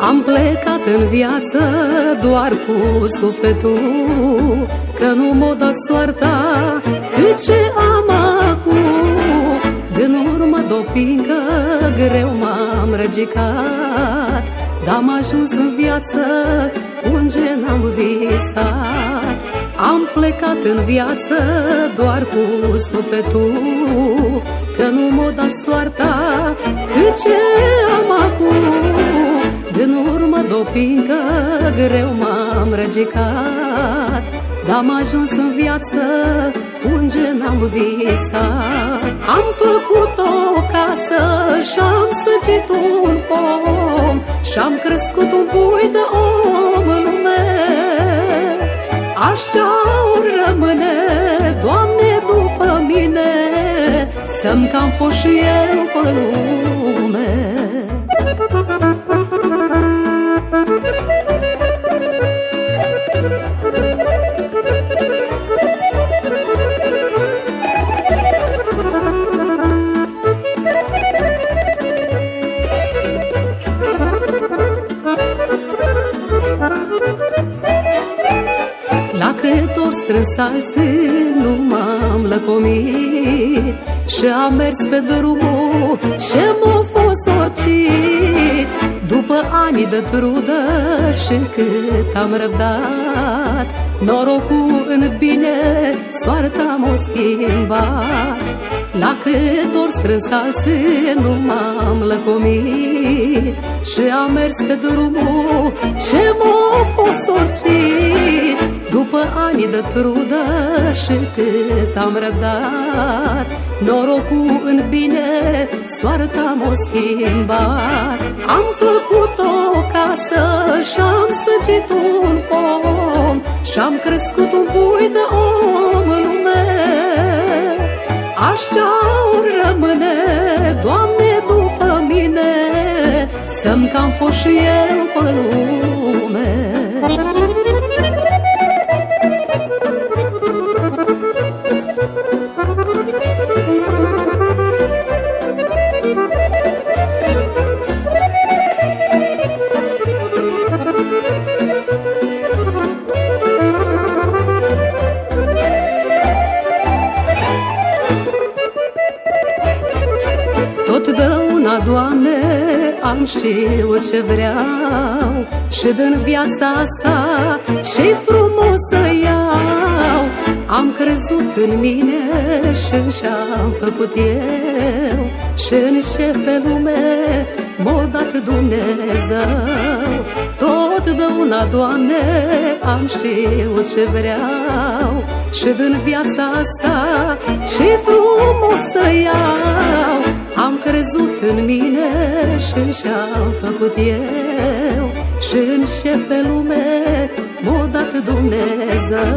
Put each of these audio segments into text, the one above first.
Am plecat în viață doar cu sufletul Că nu m-o dat soarta cât ce am acum? Din urmă dopingă greu m-am răgicat Dar am ajuns în viață unde n-am visat Am plecat în viață doar cu sufletul Că nu m-o dat soarta cât ce am acum din urmă dopincă greu m-am răgicat Dar am ajuns în viață unde n-am visat Am făcut o casă și-am săgit un pom Și-am crescut un pui de om în lume Așa ori rămâne, Doamne, după mine Să-mi cam fost și eu pe lume. La cât ori strâns alții nu m-am lăcomit. Și am mers pe drumul ce m-a fost orcit După ani de trudă și cât am răbdat Norocul în bine, soarta m-a schimbat. La cât ori strâns alții nu m-am lăcomit. Și am mers pe drumul ce m-a fost orcit După ani de trudă și cât am răbdat. Norocul în bine, soarta m-a schimbat. Am făcut o casă și-am săgit un pom Și-am crescut un pui de om în lume. Așa ori rămâne, Doamne, după mine Să-mi cam fost și eu pe lume Doamne, am știut ce vreau Și din viața asta și frumos să iau. Am crezut în mine și și-am făcut eu Și în ce pe lume m-a dat Dumnezeu. Totdeauna, Doamne, am știut ce vreau Și din viața asta și frumos să iau Am crezut în mine și și-am făcut eu Și în ce pe lume m-a dat Dumnezeu.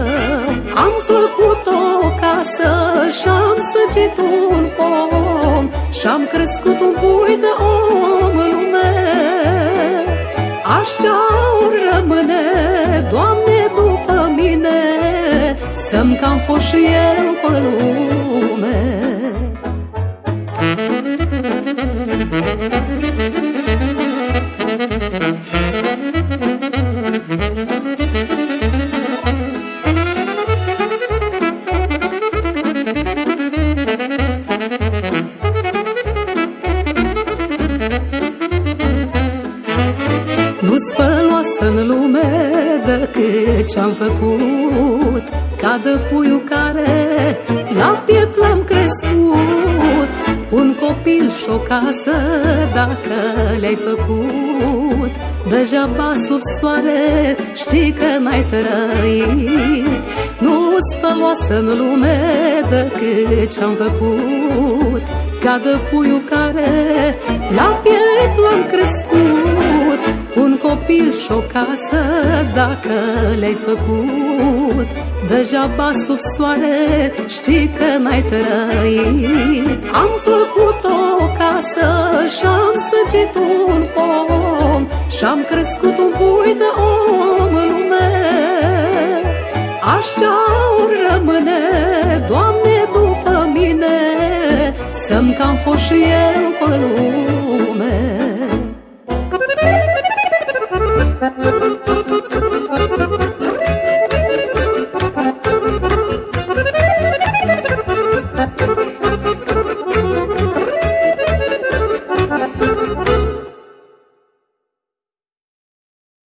Am făcut o casă și-am săgit un pom Și-am crescut un pui de om în lume. Așa ori rămâne, Doamne, după mine Să-mi cam fost și eu pe Nu-s făloasă în lume decât ce-am făcut Ca de puiul care la piept l-am crescut. Un copil și o casă dacă le-ai făcut Degeaba sub soare știi că n-ai trăit. Nu-s făloasă în lume decât ce-am făcut Ca de puiul care la piept l-am crescut Un copil și o casă dacă le-ai făcut Degeaba sub soare știi că n-ai trăit. Am făcut o casă și-am săgit un pom Și-am crescut un pui de om în lume. Așa rămâne, Doamne, după mine Să-mi cam fost și eu pe lume